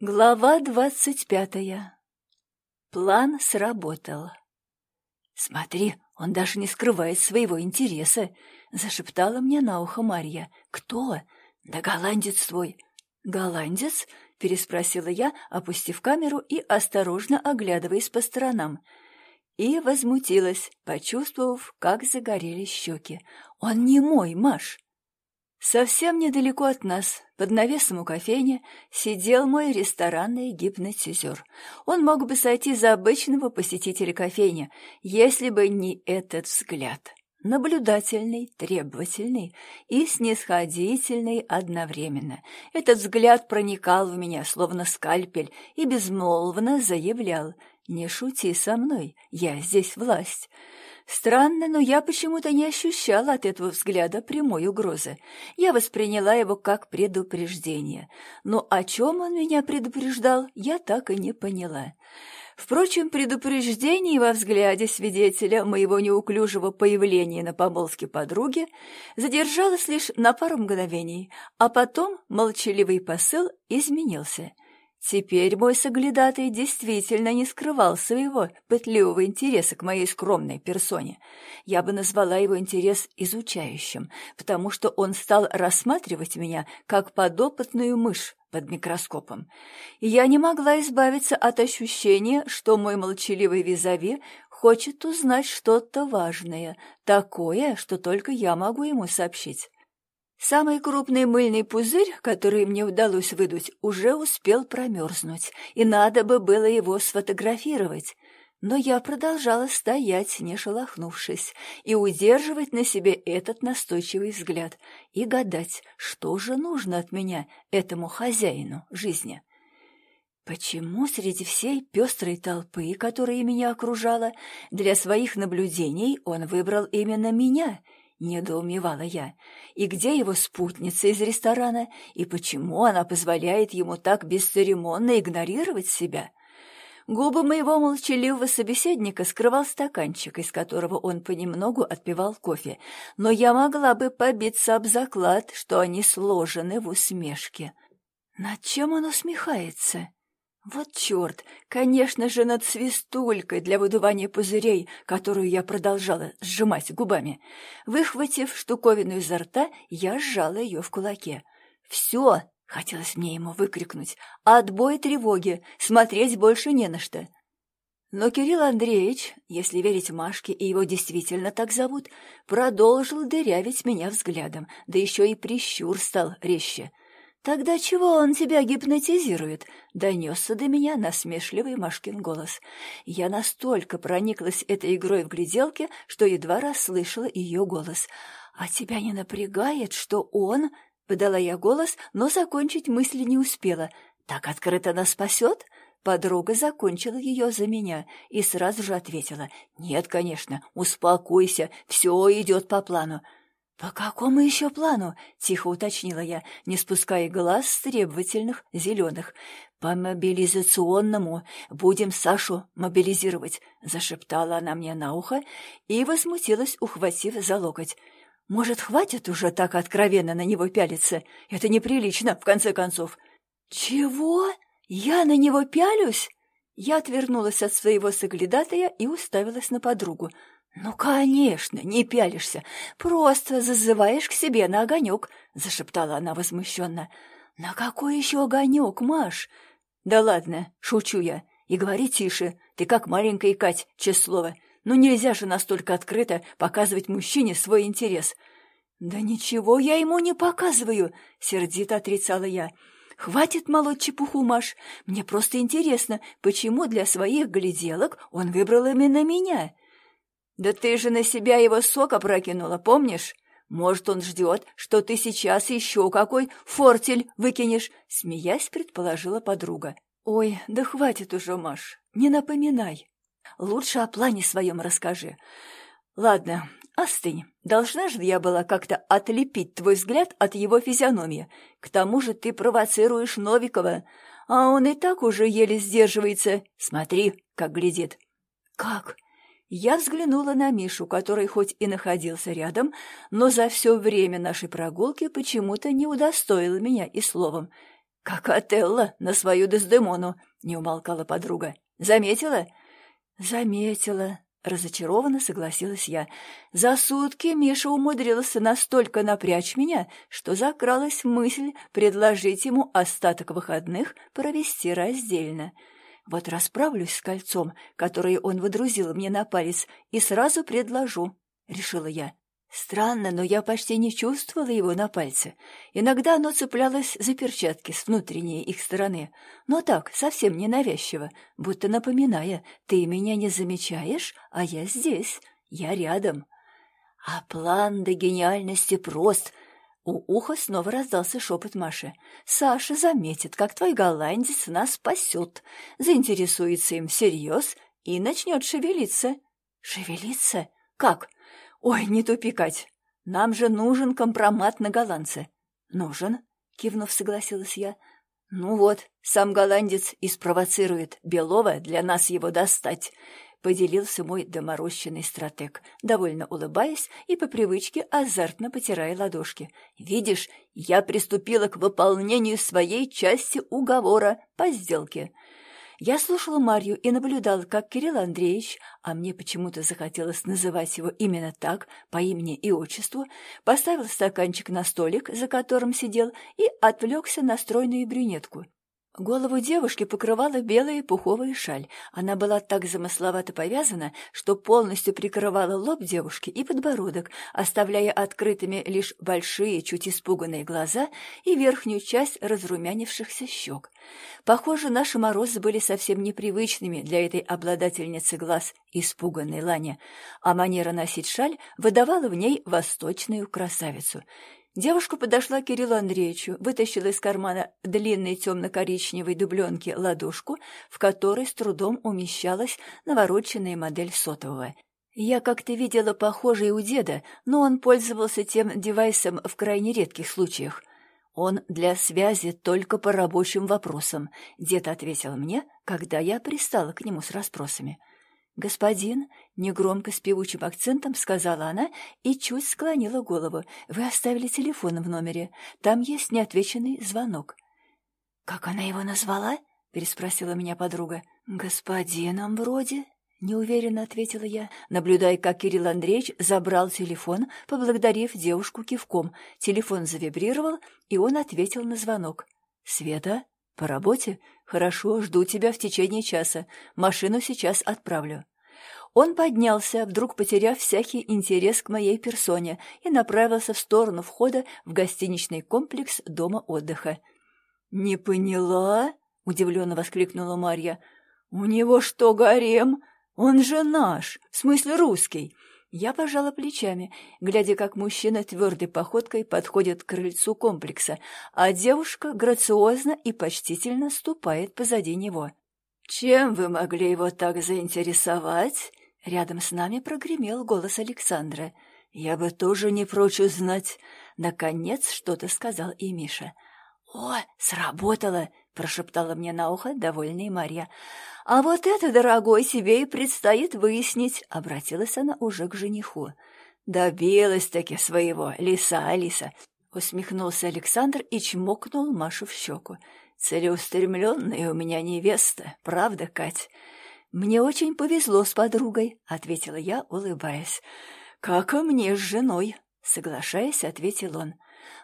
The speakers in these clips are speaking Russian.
Глава двадцать пятая. План сработал. «Смотри, он даже не скрывает своего интереса», — зашептала мне на ухо Марья. «Кто?» «Да голландец твой». «Голландец?» — переспросила я, опустив камеру и осторожно оглядываясь по сторонам. И возмутилась, почувствовав, как загорелись щеки. «Он не мой, Маш!» Совсем недалеко от нас, под навесом у кофейни, сидел мой ресторанный гипнотизер. Он мог бы сойти за обычного посетителя кофейни, если бы не этот взгляд. Наблюдательный, требовательный и снисходительный одновременно. Этот взгляд проникал в меня, словно скальпель, и безмолвно заявлял «Не шути со мной, я здесь власть». Странно, но я почему-то не ощущала от этого взгляда прямой угрозы. Я восприняла его как предупреждение. Но о чем он меня предупреждал, я так и не поняла. Впрочем, предупреждение во взгляде свидетеля моего неуклюжего появления на помолвке подруги задержалось лишь на пару мгновений, а потом молчаливый посыл изменился — Теперь мой соглядатый действительно не скрывал своего пытливого интереса к моей скромной персоне. Я бы назвала его интерес изучающим, потому что он стал рассматривать меня как подопытную мышь под микроскопом. И я не могла избавиться от ощущения, что мой молчаливый визави хочет узнать что-то важное, такое, что только я могу ему сообщить. Самый крупный мыльный пузырь, который мне удалось выдуть, уже успел промерзнуть, и надо бы было его сфотографировать. Но я продолжала стоять, не шелохнувшись, и удерживать на себе этот настойчивый взгляд, и гадать, что же нужно от меня, этому хозяину жизни. Почему среди всей пестрой толпы, которая меня окружала, для своих наблюдений он выбрал именно меня — недоумевала я. И где его спутница из ресторана, и почему она позволяет ему так бесцеремонно игнорировать себя? Губы моего молчаливого собеседника скрывал стаканчик, из которого он понемногу отпивал кофе, но я могла бы побиться об заклад, что они сложены в усмешке. Над чем он усмехается? Вот черт! Конечно же, над свистулькой для выдувания пузырей, которую я продолжала сжимать губами. Выхватив штуковину изо рта, я сжала ее в кулаке. «Все!» — хотелось мне ему выкрикнуть. «Отбой тревоги! Смотреть больше не на что!» Но Кирилл Андреевич, если верить Машке, и его действительно так зовут, продолжил дырявить меня взглядом, да еще и прищур стал резче — «Тогда чего он тебя гипнотизирует?» — донесся до меня насмешливый Машкин голос. Я настолько прониклась этой игрой в гляделке, что едва расслышала ее голос. «А тебя не напрягает, что он...» — подала я голос, но закончить мысли не успела. «Так открыто нас спасет?» Подруга закончила ее за меня и сразу же ответила. «Нет, конечно, успокойся, все идет по плану. «По какому еще плану?» — тихо уточнила я, не спуская глаз с требовательных зеленых. «По мобилизационному. Будем Сашу мобилизировать», — зашептала она мне на ухо и возмутилась, ухватив за локоть. «Может, хватит уже так откровенно на него пялиться? Это неприлично, в конце концов». «Чего? Я на него пялюсь?» Я отвернулась от своего соглядатая и уставилась на подругу. «Ну, конечно, не пялишься, просто зазываешь к себе на огонек», — зашептала она возмущенно. «На какой еще огонек, Маш?» «Да ладно, шучу я. И говори тише, ты как маленькая Кать, честное слово. Ну нельзя же настолько открыто показывать мужчине свой интерес». «Да ничего я ему не показываю», — сердито отрицала я. «Хватит молоть чепуху, Маш. Мне просто интересно, почему для своих гляделок он выбрал именно меня?» «Да ты же на себя его сок опрокинула, помнишь? Может, он ждет, что ты сейчас еще какой фортель выкинешь?» Смеясь, предположила подруга. «Ой, да хватит уже, Маш, не напоминай. Лучше о плане своем расскажи. Ладно, остынь. Должна же я была как-то отлепить твой взгляд от его физиономии. К тому же ты провоцируешь Новикова, а он и так уже еле сдерживается. Смотри, как глядит». «Как? Я взглянула на Мишу, который хоть и находился рядом, но за все время нашей прогулки почему-то не удостоил меня и словом. «Как Отелло на свою Дездемону», — не умолкала подруга. «Заметила?» «Заметила», — разочарованно согласилась я. «За сутки Миша умудрился настолько напрячь меня, что закралась мысль предложить ему остаток выходных провести раздельно». Вот расправлюсь с кольцом, которое он выдрузил мне на палец, и сразу предложу, — решила я. Странно, но я почти не чувствовала его на пальце. Иногда оно цеплялось за перчатки с внутренней их стороны, но так, совсем ненавязчиво, будто напоминая, ты меня не замечаешь, а я здесь, я рядом. А план до гениальности прост — у уха снова раздался шепот Маши. «Саша заметит, как твой голландец нас спасет, заинтересуется им всерьез и начнет шевелиться». «Шевелиться? Как? Ой, не тупи, Кать. Нам же нужен компромат на голландца». «Нужен?» — кивнув, согласилась я. «Ну вот, сам голландец и спровоцирует Белова для нас его достать поделился мой доморощенный стратег, довольно улыбаясь и по привычке азартно потирая ладошки. «Видишь, я приступила к выполнению своей части уговора по сделке». Я слушала Марью и наблюдала, как Кирилл Андреевич, а мне почему-то захотелось называть его именно так, по имени и отчеству, поставил стаканчик на столик, за которым сидел, и отвлекся на стройную брюнетку. Голову девушки покрывала белая пуховая шаль. Она была так замысловато повязана, что полностью прикрывала лоб девушки и подбородок, оставляя открытыми лишь большие, чуть испуганные глаза и верхнюю часть разрумянившихся щек. Похоже, наши морозы были совсем непривычными для этой обладательницы глаз, испуганной Лани, а манера носить шаль выдавала в ней восточную красавицу — Девушка подошла к Кириллу Андреевичу, вытащила из кармана длинной темно-коричневой дубленки ладошку, в которой с трудом умещалась навороченная модель сотового. Я как-то видела похожее у деда, но он пользовался тем девайсом в крайне редких случаях. Он для связи только по рабочим вопросам, дед ответил мне, когда я пристала к нему с расспросами. — «Господин», — негромко с певучим акцентом сказала она и чуть склонила голову, «вы оставили телефон в номере. Там есть неотвеченный звонок». «Как она его назвала?» — переспросила меня подруга. «Господином вроде», — неуверенно ответила я, наблюдая, как Кирилл Андреевич забрал телефон, поблагодарив девушку кивком. Телефон завибрировал, и он ответил на звонок. «Света?» «По работе? Хорошо, жду тебя в течение часа. Машину сейчас отправлю». Он поднялся, вдруг потеряв всякий интерес к моей персоне, и направился в сторону входа в гостиничный комплекс дома отдыха. «Не поняла?» — удивленно воскликнула Марья. «У него что, гарем? Он же наш, в смысле русский. Я пожала плечами, глядя, как мужчина твердой походкой подходит к крыльцу комплекса, а девушка грациозно и почтительно ступает позади него. «Чем вы могли его так заинтересовать?» Рядом с нами прогремел голос Александра. «Я бы тоже не прочь узнать». Наконец что-то сказал и Миша. «О, сработало!» — прошептала мне на ухо довольная Марья. «А вот это, дорогой, себе и предстоит выяснить», — обратилась она уже к жениху. «Добилась-таки своего, лиса Алиса», — усмехнулся Александр и чмокнул Машу в щеку. «Целеустремленная у меня невеста, правда, Кать?» «Мне очень повезло с подругой», — ответила я, улыбаясь. «Как и мне с женой», — соглашаясь, ответил он.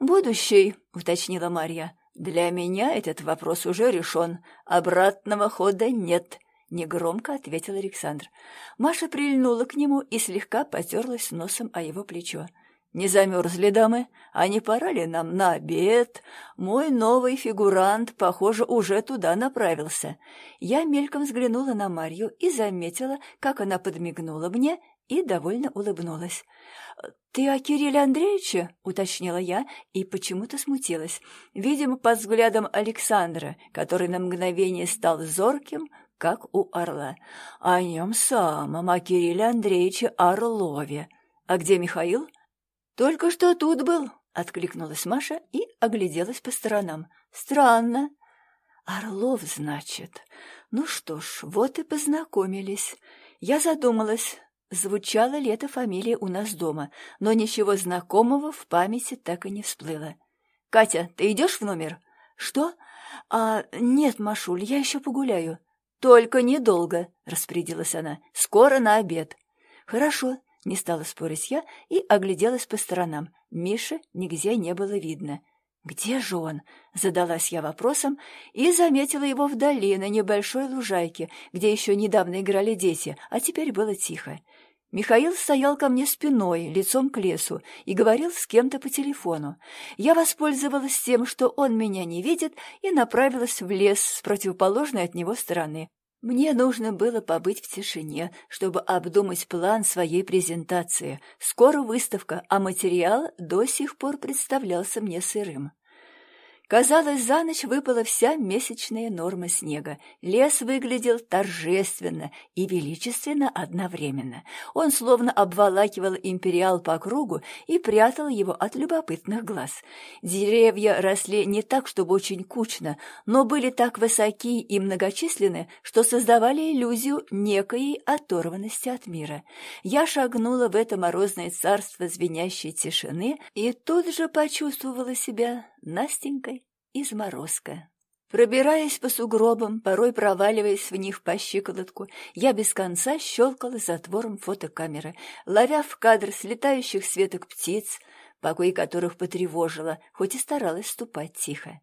«Будущий», — уточнила Марья. «Для меня этот вопрос уже решен. Обратного хода нет», — негромко ответил Александр. Маша прильнула к нему и слегка потерлась носом о его плечо. «Не замерзли, дамы? А не пора ли нам на обед? Мой новый фигурант, похоже, уже туда направился». Я мельком взглянула на Марью и заметила, как она подмигнула мне и довольно улыбнулась. «Ты о Кирилле Андреевиче?» — уточнила я и почему-то смутилась. Видимо, под взглядом Александра, который на мгновение стал зорким, как у орла. О нем самом, о Кирилле Андреевиче Орлове. «А где Михаил?» «Только что тут был», — откликнулась Маша и огляделась по сторонам. «Странно». «Орлов, значит. Ну что ж, вот и познакомились». Я задумалась, Звучала ли эта фамилия у нас дома, но ничего знакомого в памяти так и не всплыло. «Катя, ты идешь в номер?» «Что? «А нет, Машуль, я еще погуляю». «Только недолго», — распорядилась она. «Скоро на обед». «Хорошо», — не стала спорить я и огляделась по сторонам. Миши нигде не было видно. «Где же он?» — задалась я вопросом и заметила его вдали, на небольшой лужайке, где еще недавно играли дети, а теперь было тихо. Михаил стоял ко мне спиной, лицом к лесу, и говорил с кем-то по телефону. Я воспользовалась тем, что он меня не видит, и направилась в лес с противоположной от него стороны. Мне нужно было побыть в тишине, чтобы обдумать план своей презентации. Скоро выставка, а материал до сих пор представлялся мне сырым. Казалось, за ночь выпала вся месячная норма снега. Лес выглядел торжественно и величественно одновременно. Он словно обволакивал империал по кругу и прятал его от любопытных глаз. Деревья росли не так, чтобы очень кучно, но были так высоки и многочисленны, что создавали иллюзию некой оторванности от мира. Я шагнула в это морозное царство звенящей тишины и тут же почувствовала себя Настенькой изморозка. Пробираясь по сугробам, порой проваливаясь в них по щиколотку, я без конца щелкала затвором фотокамеры, ловя в кадр слетающих с веток птиц, покой которых потревожила, хоть и старалась ступать тихо.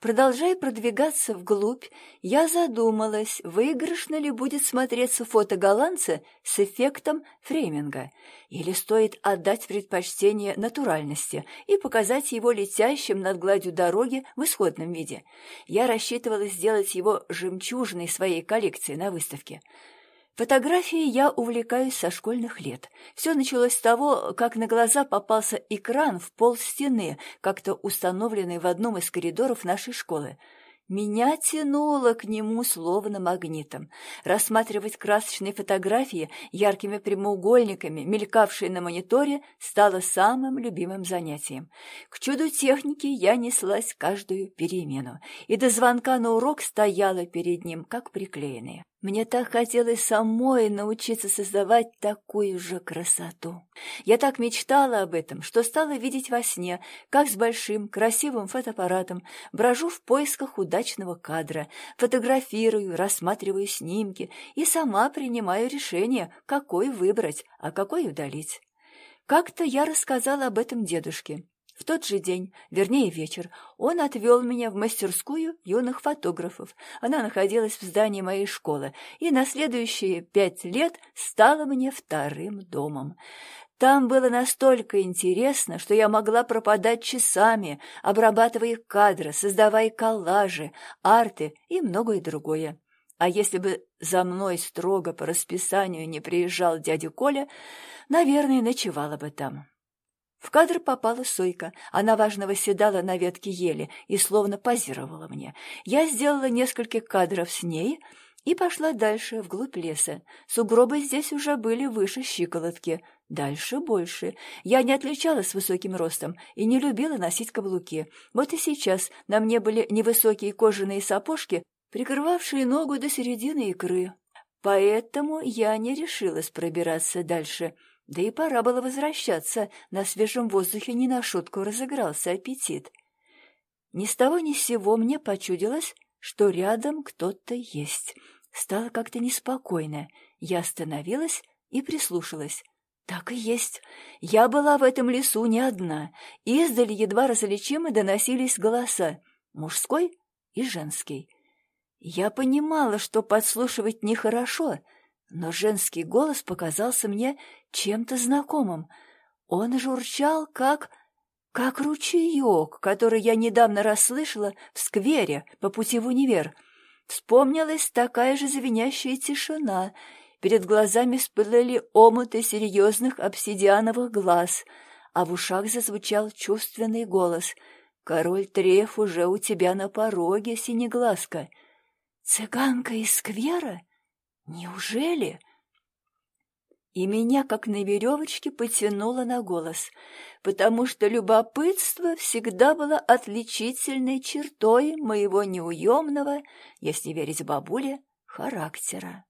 Продолжая продвигаться вглубь, я задумалась, выигрышно ли будет смотреться фото голландца с эффектом фрейминга, или стоит отдать предпочтение натуральности и показать его летящим над гладью дороги в исходном виде. Я рассчитывала сделать его жемчужиной своей коллекции на выставке — Фотографией я увлекаюсь со школьных лет. Все началось с того, как на глаза попался экран в пол стены, как-то установленный в одном из коридоров нашей школы. Меня тянуло к нему словно магнитом. Рассматривать красочные фотографии яркими прямоугольниками, мелькавшие на мониторе, стало самым любимым занятием. К чуду техники я неслась каждую перемену, и до звонка на урок стояла перед ним, как приклеенная. Мне так хотелось самой научиться создавать такую же красоту. Я так мечтала об этом, что стала видеть во сне, как с большим красивым фотоаппаратом брожу в поисках удачного кадра, фотографирую, рассматриваю снимки и сама принимаю решение, какой выбрать, а какой удалить. Как-то я рассказала об этом дедушке. В тот же день, вернее вечер, он отвел меня в мастерскую юных фотографов. Она находилась в здании моей школы и на следующие пять лет стала мне вторым домом. Там было настолько интересно, что я могла пропадать часами, обрабатывая кадры, создавая коллажи, арты и многое другое. А если бы за мной строго по расписанию не приезжал дядя Коля, наверное, ночевала бы там. В кадр попала Сойка. Она важно восседала на ветке ели и словно позировала мне. Я сделала несколько кадров с ней и пошла дальше, вглубь леса. Сугробы здесь уже были выше щиколотки. Дальше больше. Я не отличалась высоким ростом и не любила носить каблуки. Вот и сейчас на мне были невысокие кожаные сапожки, прикрывавшие ногу до середины икры. Поэтому я не решилась пробираться дальше — да и пора было возвращаться, на свежем воздухе не на шутку разыгрался аппетит. Ни с того ни с сего мне почудилось, что рядом кто-то есть. Стало как-то неспокойно. Я остановилась и прислушалась. Так и есть. Я была в этом лесу не одна. Издали едва различимо доносились голоса. Мужской и женский. Я понимала, что подслушивать нехорошо, но женский голос показался мне чем-то знакомым. Он журчал, как... как ручеек, который я недавно расслышала в сквере по пути в универ. Вспомнилась такая же звенящая тишина. Перед глазами всплыли омуты серьезных обсидиановых глаз, а в ушах зазвучал чувственный голос. «Король Треф уже у тебя на пороге, синеглазка!» «Цыганка из сквера?» Неужели? И меня, как на веревочке, потянуло на голос, потому что любопытство всегда было отличительной чертой моего неуемного, если верить бабуле, характера.